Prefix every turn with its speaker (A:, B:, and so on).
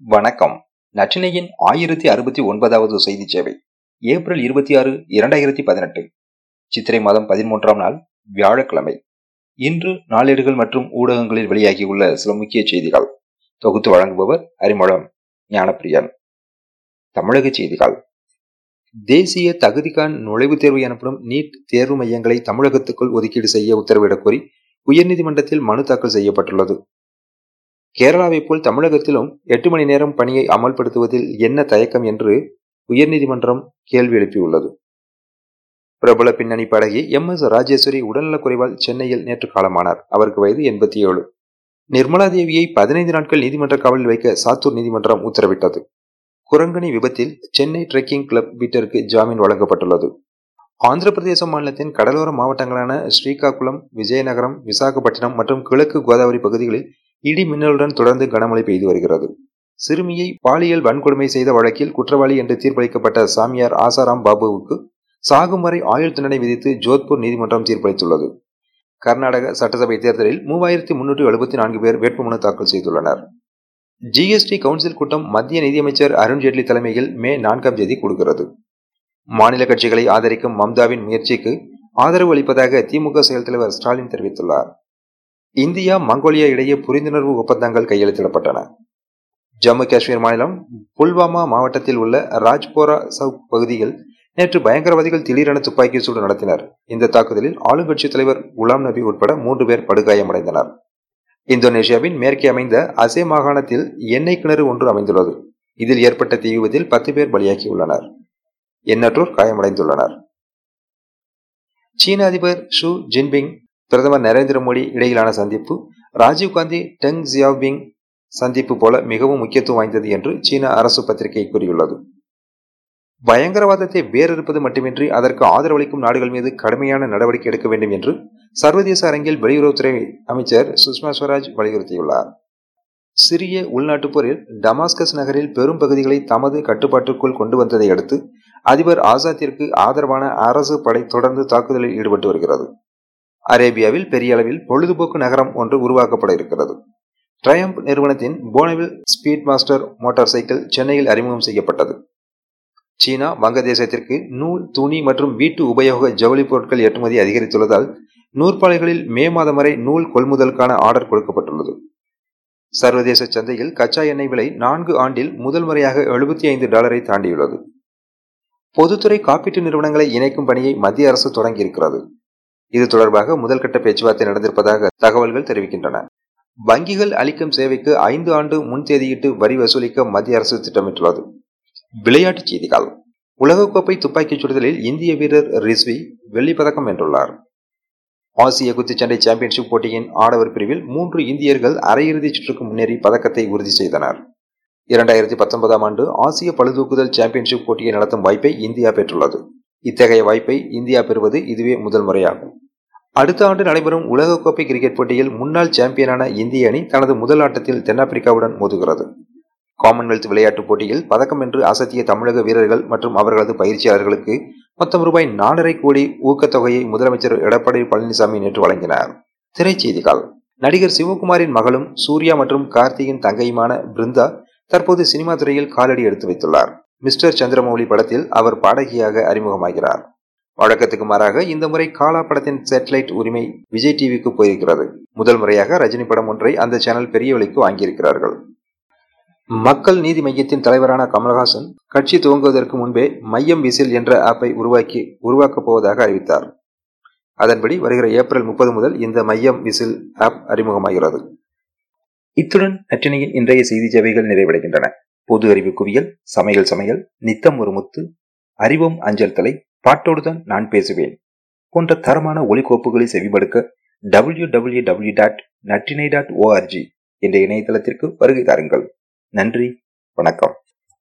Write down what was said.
A: வணக்கம். நற்றினையின் ஆயிரத்தி அறுபத்தி ஒன்பதாவது செய்தி சேவை ஏப்ரல் இருபத்தி ஆறு இரண்டாயிரத்தி பதினெட்டு. சித்திரை மாதம் பதிமூன்றாம் நாள் வியாழக்கிழமை. இன்று நாளேடுகள் மற்றும் ஊடகங்களில் வெளியாகியுள்ள சில முக்கிய செய்திகள். தொகுத்து வழங்குபவர் அறிமுகம் ஞானப்பிரியன். தமிழக செய்திகள். தேசிய தகுதிக்கான் நுழைவுத் தேர்வு எனப்படும் நீட் தேர்வு மையங்களை தமிழகத்துக்குள் ஒதுக்கீடு செய்ய உத்தரவிடக் கோரி உயர்நீதிமன்றத்தில் மனு தாக்கல் செய்யப்பட்டுள்ளது. கேரளாவை போல் தமிழகத்திலும் எட்டு மணி நேரம் பணியை அமல்படுத்துவதில் என்ன தயக்கம் என்று உயர்நீதிமன்றம் கேள்வி எழுப்பியுள்ளது. பிரபல பின்னணி படகி எம். எஸ். ராஜேஸ்வரி உடல்நலக்குறைவால் சென்னையில் நேற்று காலமானார். அவருக்கு வயது எண்பத்தி ஏழு நிர்மலா தேவியை பதினைந்து நாட்கள் நீதிமன்ற காவலில் வைக்க சாத்தூர் நீதிமன்றம் உத்தரவிட்டது. குரங்கணி விபத்தில் சென்னை ட்ரெக்கிங் கிளப் வீட்டருக்கு ஜாமீன் வழங்கப்பட்டுள்ளது. ஆந்திர பிரதேச மாநிலத்தின் கடலோர மாவட்டங்களான ஸ்ரீகாக்குளம் விஜயநகரம் விசாகப்பட்டினம் மற்றும் கிழக்கு கோதாவரி பகுதிகளில் இடி மின்னலுடன் தொடர்ந்து கனமழை பெய்து வருகிறது. சிறுமியை பாலியல் வன்கொடுமை செய்த வழக்கில் குற்றவாளி என்று தீர்ப்பளிக்கப்பட்ட சாமியார் ஆசாராம் பாபுவுக்கு சாகும் வரை ஆயுள் தண்டனை விதித்து ஜோத்பூர் நீதிமன்றம் தீர்ப்பளித்துள்ளது. கர்நாடக சட்டசபை தேர்தலில் மூவாயிரத்தி முன்னூற்றி எழுபத்தி நான்கு பேர் வேட்புமனு தாக்கல் செய்துள்ளனர். ஜிஎஸ்டி கவுன்சில் கூட்டம் மத்திய நிதியமைச்சர் அருண்ஜேட்லி தலைமையில் மே நான்காம் தேதி கூடுகிறது மாநில கட்சிகளை ஆதரிக்கும் மம்தாவின் முயற்சிக்கு ஆதரவு அளிப்பதாக திமுக செயல் தலைவர் ஸ்டாலின் தெரிவித்துள்ளார். இந்தியா மங்கோலியா இடையே புரிந்துணர்வு ஒப்பந்தங்கள் கையெழுத்திடப்பட்டன. ஜம்மு காஷ்மீர் மாநிலம் புல்வாமா மாவட்டத்தில் உள்ள ராஜ்போரா சவுக் பகுதியில் நேற்று பயங்கரவாதிகள் திடீரென துப்பாக்கி சூடு நடத்தினர். இந்த தாக்குதலில் ஆளுங்கட்சி தலைவர் குலாம் நபி உட்பட மூன்று பேர் படுகாயமடைந்தனர். இந்தோனேஷியாவின் மேற்கே அமைந்த அசே மாகாணத்தில் எண்ணெய் கிணறு ஒன்று அமைந்துள்ளது. இதில் ஏற்பட்ட தீ விபத்தில் பத்து பேர் பலியாகியுள்ளனர். எண்ணற்றோர் காயமடைந்துள்ளனர். சீன அதிபர் ஷூ ஜின்பிங் பிரதமர் நரேந்திர மோடி இடையிலான சந்திப்பு ராஜீவ்காந்தி டெங் ஜியாபிங் சந்திப்பு போல மிகவும் முக்கியத்துவம் வாய்ந்தது என்று சீன அரசு பத்திரிகை கூறியுள்ளது. பயங்கரவாதத்தை வேறறுப்பது மட்டுமின்றி அதற்கு ஆதரவளிக்கும் நாடுகள் மீது கடுமையான நடவடிக்கை எடுக்க வேண்டும் என்று சர்வதேச அரங்கில் வெளியுறவுத்துறை அமைச்சர் சுஷ்மா ஸ்வராஜ் வலியுறுத்தியுள்ளார். சிறிய உள்நாட்டுப் போரில் டமாஸ்கஸ் நகரில் பெரும் பகுதிகளை தமது கட்டுப்பாட்டுக்குள் கொண்டு வந்ததை அடுத்து அதிபர் ஆசாத்திற்கு ஆதரவான அரசு படை தொடர்ந்து தாக்குதலில் ஈடுபட்டு வருகிறது. அரேபியாவில் பெரிய அளவில் பொழுதுபோக்கு நகரம் ஒன்று உருவாக்கப்பட இருக்கிறது. ட்ரயம்ப் நிறுவனத்தின் Bonneville Speedmaster motorcycle சென்னையில் அறிமுகம் செய்யப்பட்டது. சீனா வங்கதேசத்திற்கு நூல் துணி மற்றும் வீட்டு உபயோக ஜவுளி பொருட்கள் ஏற்றுமதி அதிகரித்துள்ளதால் நூற்பாலைகளில் மே மாதம் வரை நூல் கொள்முதலுக்கான ஆர்டர் கொடுக்கப்பட்டுள்ளது. சர்வதேச சந்தையில் கச்சா எண்ணெய் விலை நான்கு ஆண்டில் முதல் முறையாக எழுபத்தி ஐந்து டாலரை தாண்டியுள்ளது. பொதுத்துறை காப்பீட்டு நிறுவனங்களை இணைக்கும் பணியை மத்திய அரசு தொடங்கியிருக்கிறது. இது தொடர்பாக முதல்கட்ட பேச்சுவார்த்தை நடந்திருப்பதாக தகவல்கள் தெரிவிக்கின்றன. வங்கிகள் அளிக்கும் சேவைக்கு ஐந்து ஆண்டு முன் தேதியிட்டு வரி வசூலிக்க மத்திய அரசு திட்டமிட்டுள்ளது. விளையாட்டுச் செய்திகள். உலகக்கோப்பை துப்பாக்கிச் சுடுதலில் இந்திய வீரர் ரிஸ்வி வெள்ளிப்பதக்கம் வென்றுள்ளார். ஆசிய குத்துச்சண்டை சாம்பியன்ஷிப் போட்டியின் ஆடவர் பிரிவில் மூன்று இந்தியர்கள் அரையிறுதிச் சுற்றுக்கு முன்னேறி பதக்கத்தை உறுதி செய்தனர். இரண்டாயிரத்தி பத்தொன்பதாம் ஆண்டு ஆசிய பழுதூக்குதல் சாம்பியன்ஷிப் போட்டியை நடத்தும் வாய்ப்பை இந்தியா பெற்றுள்ளது. இத்தகைய வாய்ப்பை இந்தியா பெறுவது இதுவே முதல் முறையாகும். அடுத்த ஆண்டு நடைபெறும் உலகக்கோப்பை கிரிக்கெட் போட்டியில் முன்னாள் சாம்பியனான இந்திய அணி தனது முதல் ஆட்டத்தில் தென்னாப்பிரிக்காவுடன் மோதுகிறது. காமன்வெல்த் விளையாட்டுப் போட்டியில் பதக்கம் என்று அசத்திய தமிழக வீரர்கள் மற்றும் அவர்களது பயிற்சியாளர்களுக்கு மொத்தம் ரூபாய் நாலரை கோடி ஊக்கத்தொகையை முதலமைச்சர் எடப்பாடி பழனிசாமி நேற்று வழங்கினார். திரைச்செய்திகள் நடிகர் சிவகுமாரின் மகளும் சூர்யா மற்றும் கார்த்தியின் தங்கையுமான பிருந்தா தற்போது சினிமா துறையில் காலடி எடுத்து வைத்துள்ளார். மிஸ்டர் சந்திரமௌலி படத்தில் அவர் பாடகியாக அறிமுகமாகிறார். வழக்கத்துக்கு மாறாக இந்த முறை காலா படத்தின் சேட்டலைட் உரிமை விஜய் டிவிக்கு போயிருக்கிறது. முதல் முறையாக ரஜினி படம் ஒன்றை அந்த சேனல் பெரிய விலைக்கு வாங்கியிருக்கிறார்கள். மக்கள் நீதி மையத்தின் தலைவரான கமல்ஹாசன் கட்சி துவங்குவதற்கு முன்பே மையம் விசில் என்ற ஆப்பை உருவாக்கி உருவாக்கப் போவதாக அறிவித்தார். அதன்படி வருகிற ஏப்ரல் முப்பது முதல் இந்த மையம் விசில் ஆப் அறிமுகமாகிறது. இத்துடன் நற்றினையின் இன்றைய செய்தி சேவைகள் நிறைவடைகின்றன. பொது அறிவு குவியல் சமையல் சமையல் நித்தம் ஒரு முத்து அறிவும் அஞ்சல் தலை பாட்டோடுதான் நான் பேசுவேன் போன்ற தரமான ஒலிகோப்புகளை செவிமடுக்க டபிள்யூ டபிள்யூ டபிள்யூ டாட் நட்டினை டாட் ஓஆர்ஜி என்ற இணையதளத்திற்கு வருகை தாருங்கள். நன்றி வணக்கம்.